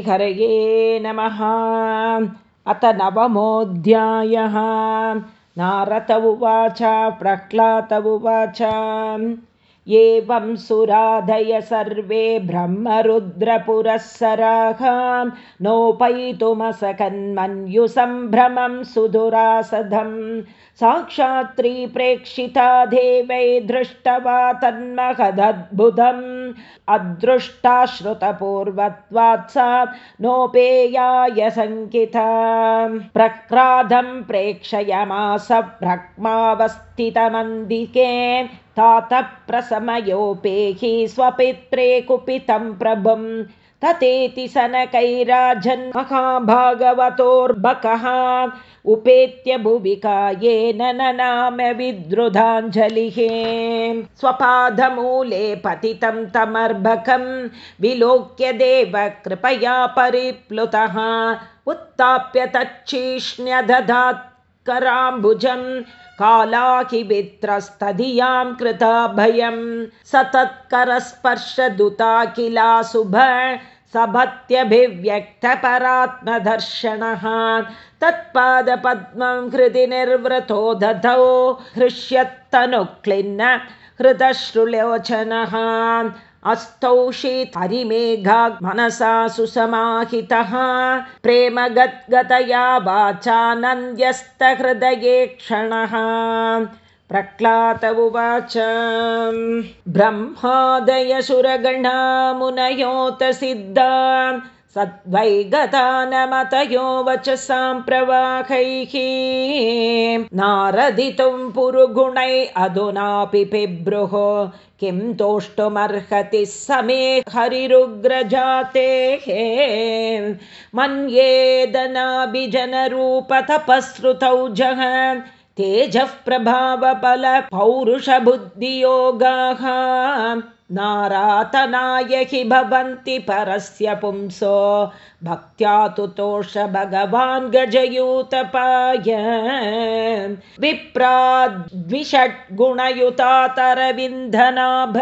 हरये नमः। अथ नवमोऽध्यायः। नारत उवाच प्रह्लाद उवाच एवं सुराधय सर्वे ब्रह्मरुद्रपुरःसराः नोपैतुमसकन्मन्युसम्भ्रमं सुदुरासधम् साक्षात्री प्रेक्षिता देवै दृष्टवा तन्महदद्भुतम्। अदृष्टाश्रुतपूर्वत्वात् सा नोपेयाय शङ्किता प्रक्रादं प्रेक्षयमास भ्रक्मावस्थितमन्दिके तातप्रसमयोपेहि स्वपित्रे कुपितं प्रभुम् ततेति सनकैराजन् महाभागवतोर्बकः उपेत्य भुविकायेन नाम विद्रुधाञ्जलिः स्वपादमूले पतितं तमर्भकं विलोक्य देव कृपया परिप्लुतः उत्थाप्य तच्छीष्ण्यदधात्कराम्बुजं कालाकिवित्रस्तधियां कृता भयं सतत्करस्पर्शदुता किलाशुभ सभत्यभिव्यक्तपरात्मदर्शनः। तत्पादपद्मं हृदि निर्वृतो दधौ हृष्यत्तनुक्लिन्न हृदश्रुलोचनः हरिमेघा मनसा सुसमाहितः। प्रेम गद्गतया वाचानन्द्यस्तहृदये क्षणः। प्रह्लाद उवाच ब्रह्मादय सुरगणा मुनयोत सिद्धा सद्वै गतानमतयो वचसां प्रवाहैः नारदितुं पुरुगुणै अधुनापि पिभ्रुः किं तोष्टुमर्हति समे हरिरुग्रजातेः? मन्येदनाभिजनरूपतपसृतौ जः तेजः प्रभावबलपौरुषबुद्धियोगाः नारातनाय हि भवन्ति परस्य पुंसो। भक्त्या तु तोष भगवान् गजयूतपाय विप्राद्विषड्गुणयुतातरविन्दनाभ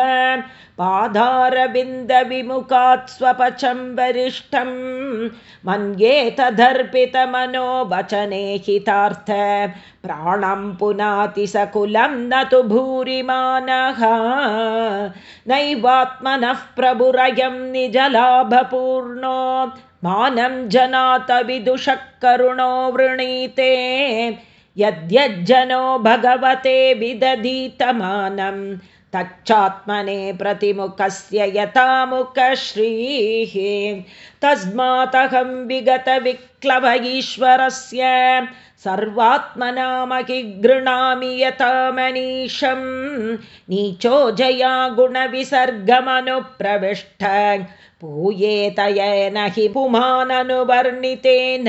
पादारविन्दविमुखात् स्वपचं वरिष्ठं मन्येतदर्पितमनो वचने हितार्थ प्राणं पुनातिसकुलं न तु भूरिमानः नैवात्मनः प्रभुरयं निजलाभपूर्णो मानं जनातविदुषः करुणो वृणीते यद्यज्जनो भगवते विदधीतमानं तच्चात्मने प्रतिमुखस्य यथामुखश्रीः। तस्मातहं विगतविक्लव ईश्वरस्य सर्वात्मनामहि गृह्णामि यथा मनीषं नीचो जया गुणविसर्गमनुप्रविष्ट। पूयेतयेन हि पुमाननुवर्णितेन।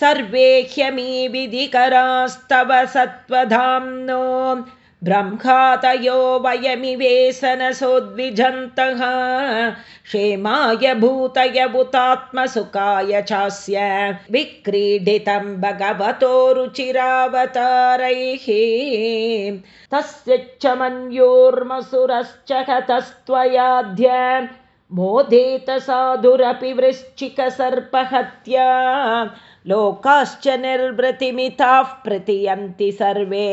सर्वे ह्यमी विधिकरास्तव सत्त्वधाम्नो ब्रह्मातयो वयमिवेसनसोद्विजन्तः। क्षेमाय भूतय भूतात्मसुखाय चास्य विक्रीडितं भगवतो रुचिरावतारैः। तस्य च मन्योर्मसुरश्च कतस्त्वयाद्य साधुरपि वृश्चिकसर्पहत्या लोकाश्च निर्वृतिमिताः प्रतीयन्ति सर्वे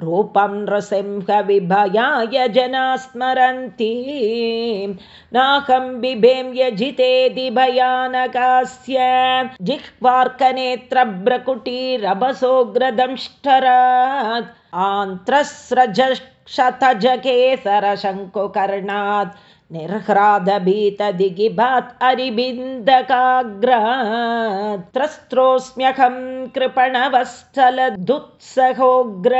रूपं नृसिंहविभयाय जना स्मरन्ति नाहं बिभें यजितेदि भयानकास्य जिह्वार्कनेत्रभ्रकुटीरभसोग्रदंष्टरात् आन्त्रस्रजक्षतजकेसरशङ्कुकर्णात् निर्ह्रादभीतदिगिभात् अरिबिन्दकाग्रस्त्रोऽस्म्यहं कृपणवत्सलदुत्सहोग्र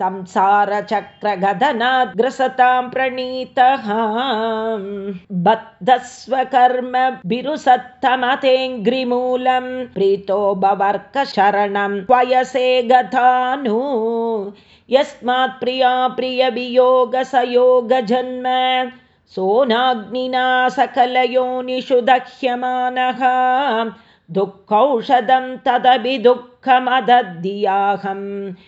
संसारचक्रगदनाग्रसतां प्रणीतः बद्धस्वकर्म बिरुसत्तमतेऽङ्घ्रिमूलं प्रीतो भवर्कशरणं त्वयसे गतानु यस्मात् प्रिया प्रियवियोगसयोगजन्म सोनाग्निना सकलयोनिषु दह्यमानः दुःखौषधं तदपि दुःखमदद्धियाहं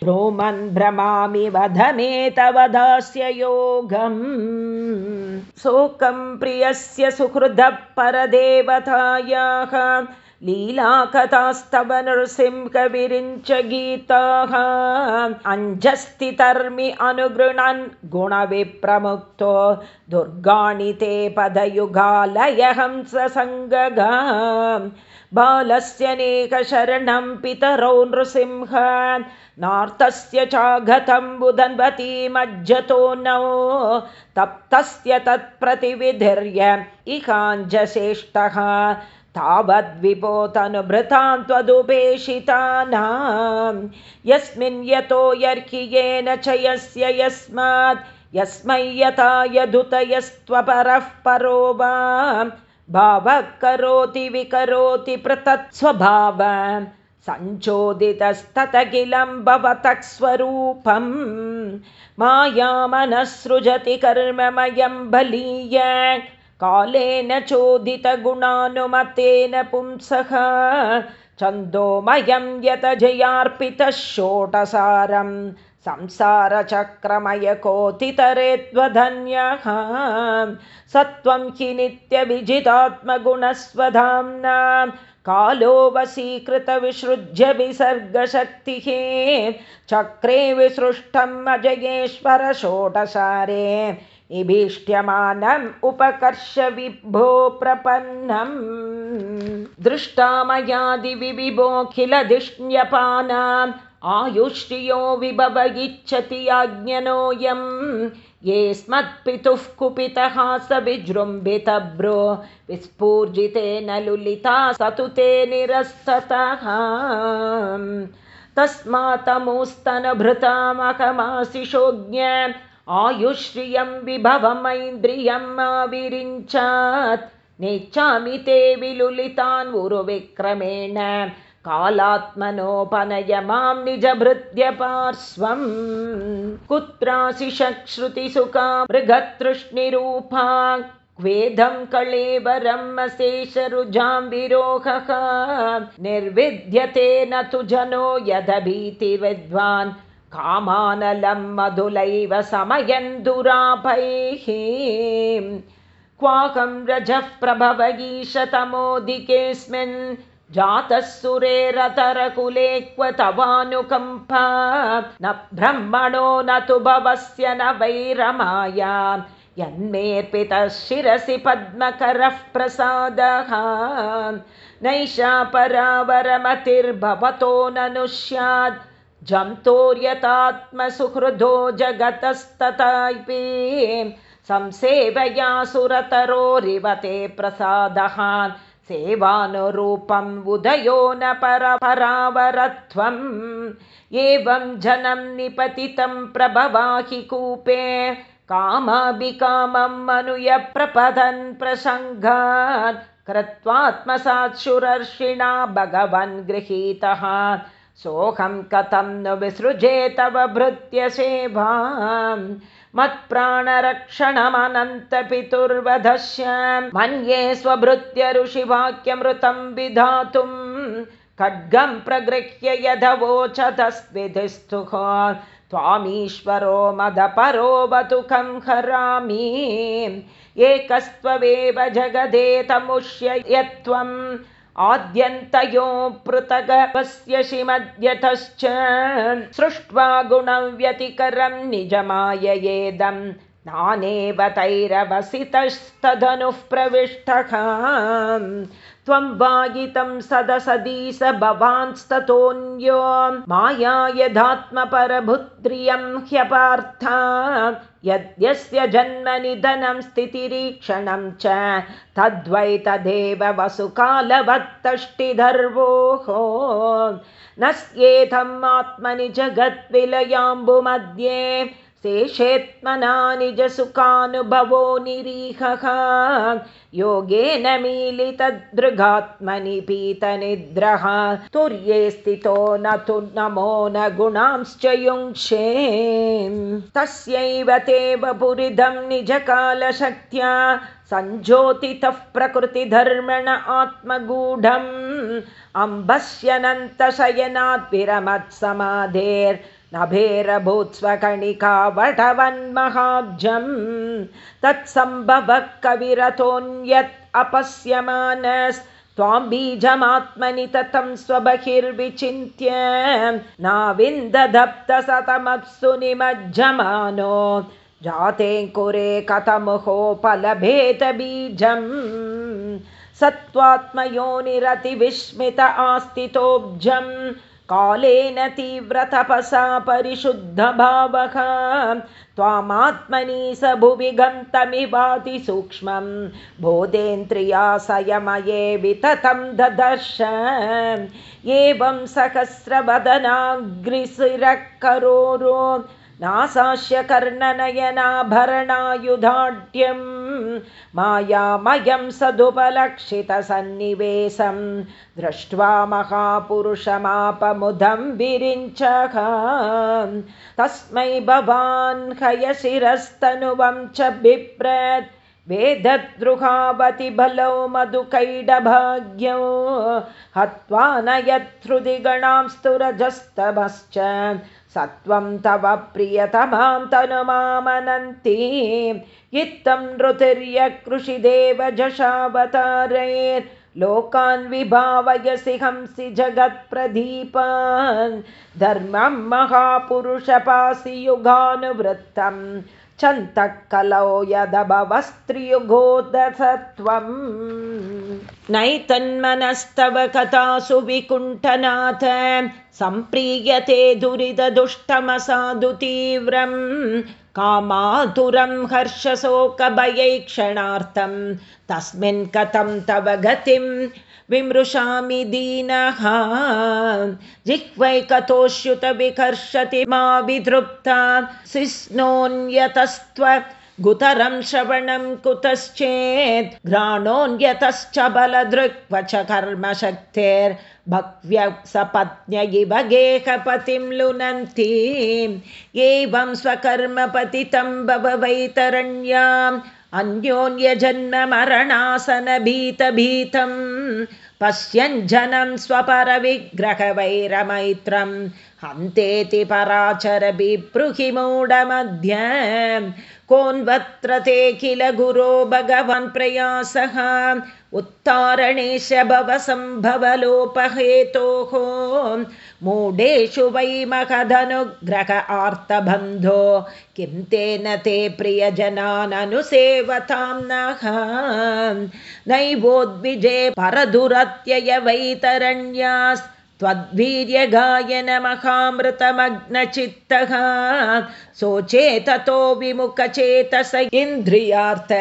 रोमन् भ्रमामि वध मे तव दास्य योगम् शोकं प्रियस्य सुहृदः परदेवतायाः लीलाकथास्तव नृसिंहविरिञ्च गीताः अञ्जस्तितर्मि अनुगृणन् गुणविप्रमुक्तो दुर्गाणि ते पदयुगालयहंसङ्गगा बालस्यनेकशरणं पितरौ नृसिंह नार्तस्य चागतं बुधन्वती मज्जतो नो। तप्तस्य तत्प्रतिविधिर्य इकाञ्जश्रेष्ठः तावद्विभोतनुभृतां त्वदुपेक्षितानां यस्मिन् यतो येन च यस्य यस्मात् यस्मै यथा यदुतयस्त्वपरः परो वा भावः करोति विकरोति पृथक् स्वभाव सञ्चोदितस्ततखिलं भवतः स्वरूपं मायामनसृजति कर्ममयं बलीय कालेन चोदितगुणानुमतेन पुंसः छन्दोमयं यत जयार्पितः षोटसारं संसारचक्रमय कोतितरे त्वधन्यः सत्वं कालो वशीकृतविसृज्य विसर्गशक्तिः चक्रे विसृष्टम् अजयेश्वर इभीष्ट्यमानम् उपकर्ष विभो प्रपन्नम्। दृष्टामयादिविभोऽखिलधिष्ण्यपानाम् आयुष्यो विभव इच्छति याज्ञनोऽयम् ये स्मत्पितुः कुपितः स विजृम्भितभ्रो। विस्फूर्जितेन लुलिता स तु निरस्ततः। तस्मात्तमोस्तनभृतामकमाशिषोज्ञ आयुश्रियं विभवमैन्द्रियम् आविरिञ्चात् नेच्छामि ते विलुलितान् उरुविक्रमेण। कालात्मनोपनय मां निजभृत्यपार्श्वम् कुत्रासि शश्रुतिसुखा मृगतृष्णिरूपा। क्वेदं कलेवरम् अशेषरुजां विरोहः। निर्विद्यते न तु जनो यदभीतिविद्वान् कामानलं मधुलैव समयन् दुराभैः क्वाकं रजः प्रभवगीशतमोदिकेऽस्मिन् जातः सुरेरतरकुले क्व तवानुकम्पा। न ब्रह्मणो न तु भवस्य न वैरमाया। यन्मेऽर्पितः शिरसि पद्मकरः प्रसादः। नैषा परावरमतिर्भवतो ननु स्यात् जन्तोर्यतात्मसुहृदो जगतस्तथापि संसेवया सुरतरोरिवते प्रसादः सेवानुरूपम् उदयो न परपरावरत्वम् एवं जनं निपतितं प्रभवाहि कूपे कामाभिकामम् अनुयप्रपदन् प्रसङ्गात् कृत्वात्मसात्सुरर्षिणा भगवन् गृहीतः सोऽहं कथं न विसृजे तव भृत्यसेवां मत्प्राणरक्षणमनन्तपितुर्वधस्य मन्ये स्वभृत्य ऋषिवाक्यमृतं विधातुं खड्गं प्रगृह्य यदवोचतस्विधिस्तुः त्वामीश्वरो मदपरो बतुकं हरामि। एकस्त्वमेव जगदे तमुष्य यत्त्वम् आद्यन्तयो पृथगपस्य श्रीमद्यतश्च सृष्ट्वा गुणव्यतिकरं निजमाययेदं नानेव तैरवसितस्तदनुः प्रविष्टः त्वं वायितं सदसदी स भवांस्ततोऽन्यो माया यदात्मपरभुत्रियं ह्यपार्था यद्यस्य जन्मनिधनं स्थितिरीक्षणं च तद्वै तदेव वसुकालवत्तष्टिधर्वोः। न स्येथम् आत्मनि जगद्विलयाम्बुमध्ये शेषेत्मना निजसुखानुभवो निरीहः। योगेन मीलितदृगात्मनि पीतनिद्रः। तुर्ये स्थितो न तु नमो न गुणांश्च युङ्क्षे। तस्यैव ते वपुरिदं निजकालशक्त्या। सञ्ज्योतितः प्रकृतिधर्मण आत्मगूढम् अम्बस्यनन्तशयनाद्विरमत्समाधेर्नभेरभूत्स्वकणिकावटवन्महाब्जम् तत्सम्भवः कविरथोऽन्यत् अपश्यमानस्त्वां बीजमात्मनि ततं स्वबहिर्विचिन्त्य नाविन्दधप्तसतमप्सु निमज्जमानो जातेऽङ्कुरे कथमुहोपलभेदबीजम् सत्त्वात्मयोनिरतिविस्मित आस्तितोऽब्जम् कालेन तीव्रतपसा परिशुद्धभावः। त्वामात्मनि स भुवि गन्तमिवाति सूक्ष्मं बोधेन्द्रियासयमये विततं ददर्श। एवं सहस्रवदनाग्रिशिरः करोरो नासास्य कर्णनयनाभरणायुधाढ्यं मायामयं सदुपलक्षितसन्निवेशं दृष्ट्वा महापुरुषमापमुदं विरिञ्चः। तस्मै भवान् हयशिरस्तनुवं च बिभ्रत् वेदद्रुहावति बलौ मधुकैडभाग्यौ हत्वा न यत्हृदि गणां स्तुरजस्तमश्च सत्वं तव प्रियतमां तनुमामनन्तीं। इत्थं नृतिर्यकृषिदेव जशावतारैर्लोकान् विभावयसि हंसि जगत्प्रदीपान्। धर्मं महापुरुषपासि युगानुवृत्तं चन्तः कलौ यदभवस्त्रियुगोदसत्वम्। नैतन्मनस्तव कथासु विकुण्ठनाथ। सम्प्रीयते दुरिददुष्टमसाधु तीव्रं कामातुरं हर्षशोकभयैक्षणार्थं तस्मिन् कथं तव गतिं विमृशामि दीनः। जिह्वैकतोऽश्युत विकर्षति मा विधृप्ता शिस्नोऽन्यतस्त्व गुतरं श्रवणं कुतश्चेत्। घ्राणोऽन्यतश्च बलदृक्व च कर्मशक्तेर्भक्व्यसपत्न्य इव गेहपतिं लुनन्ति एवं स्वकर्मपतितं भव वैतरण्याम् अन्योन्यजन्ममरणासनभीतभीतं पश्यञ्जनं स्वपरविग्रहवैरमैत्रं हन्तेति पराचरभिप्रुहि मूढमध्य। कोन्वत्र ते किल गुरो भगवन् प्रयासः। उत्तारणेश भवसम्भवलोपहेतोः मूढेषु वै महदनुग्रह आर्तबन्धो। किं तेन ते प्रियजनाननुसेवतां नः। नैवोद्विजे परदुरत्यय वैतरण्यास् त्वद्वीर्यगायनमहामृतमग्नचित्तः। सोचेततो विमुखचेतस इन्द्रियार्थ।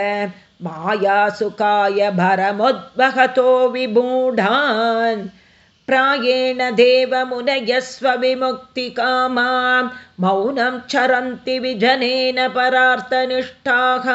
मायासुकाय भरमुद्वहतो विमूढान् प्रायेण देवमुनयस्वविमुक्तिकामा मौनं चरन्ति विजनेन परार्थनिष्ठाः।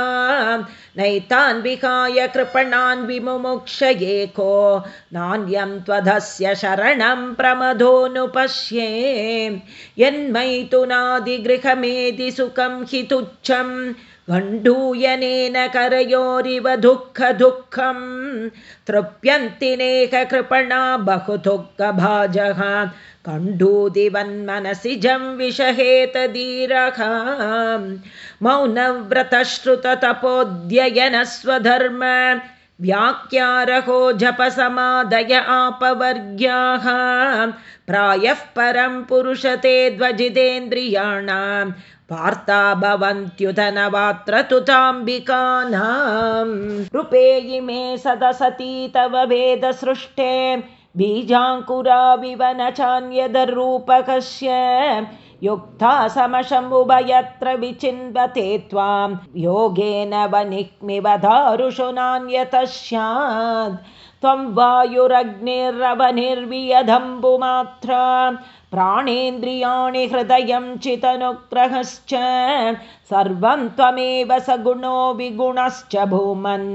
नैतान् विहाय कृपणान् विमुमुक्षयेको नान्यं त्वधस्य शरणं प्रमदोऽनुपश्ये। यन्मैथुनादिगृहमेधि सुखं हि तुच्छम् गण्डूयनेन करयोरिव दुःखदुःखं तृप्यन्ति नेहकृपणा बहु दुःखभाजः कण्डूदिवन्मनसि जं मौनव्रतश्रुततपोऽध्ययनस्वधर्म व्याख्यारहो जपसमादय आपवर्ग्याः। प्रायः परं पुरुषते वार्ता भवन्त्युतनवात्र तुताम्बिकानां रूपे इमे सदसती तव वेदसृष्टे बीजाङ्कुराविव न चान्यदरूपकस्य युक्ता समशमुभयत्र विचिन्वते त्वां योगेन वनिक्मिव दारुषु नान्यतः स्यात् त्वं वायुरग्निरवनिर्वियधम्बुमात्रा प्राणेन्द्रियाणि हृदयं चितनुग्रहश्च सर्वं त्वमेव सगुणो विगुणश्च भूमन्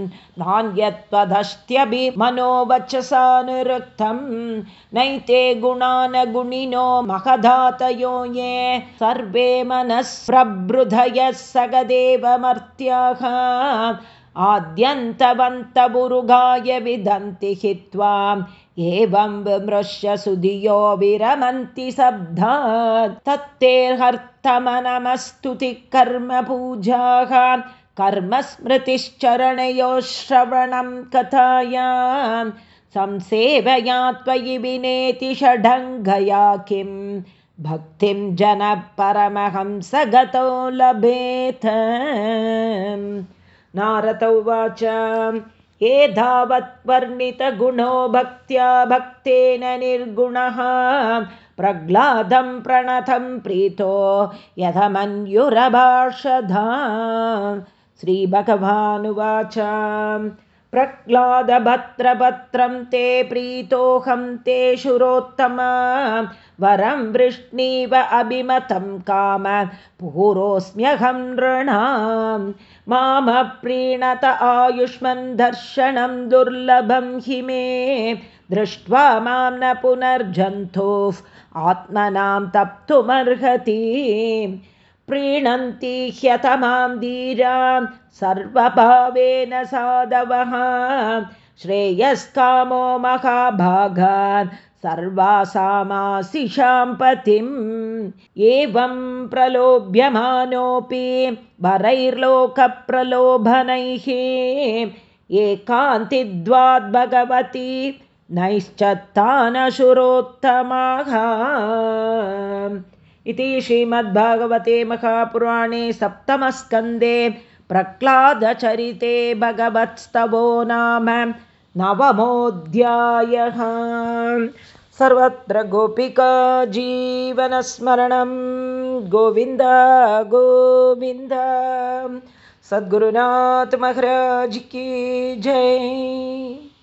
नान्यत्वधस्त्यभिमनोवचसानुरुक्तं नैते गुणानगुणिनो महधातयो ये सर्वे मनः प्रबृधयः सगदेव मर्त्याः आद्यन्तवन्तमुरुगाय विदन्ति हि त्वाम् एवं विमृश्य सुधियो विरमन्ति शब्दा तत्तेर्हर्तमनमस्तुतिः कर्म पूजाः कर्म श्रवणं कथायां संसेवया त्वयि विनेति षडङ्गया किं? भक्तिं जनः परमहंसगतो लभेत नारद उवाच एधावत्वर्णितगुणो भक्त्या भक्तेन निर्गुणः। प्रह्लादं प्रणतं प्रीतो यथमन्युरभाषधा। श्रीभगवानुवाच प्रह्लादभत्रभत्रं ते प्रीतोऽहं ते शुरोत्तम। वरं वृष्णीव अभिमतं काम पूरोऽस्म्यहं नृणां। मामप्रीणत आयुष्मन् दर्शनं दुर्लभं हि मे। दृष्ट्वा मां न पुनर्जन्तोः आत्मनां तप्तुमर्हति प्रीणन्ति ह्यतमां धीरां सर्वभावेन साधवः। श्रेयस्कामो महाभागान् सर्वासामासिषां पतिम्। एवं प्रलोभ्यमानोऽपि वरैर्लोकप्रलोभनैः। एकान्तिद्वाद्भगवती नैश्चत्तानशुरोत्तमाः इति श्रीमद्भागवते महापुराणे सप्तमस्कन्दे प्रह्लादचरिते भगवत्स्तवो नाम नवमोऽध्यायः। सर्वत्र गोपिका जीवनस्मरणं गोविन्द गोविन्द। सद्गुरुनाथ महाराज की जय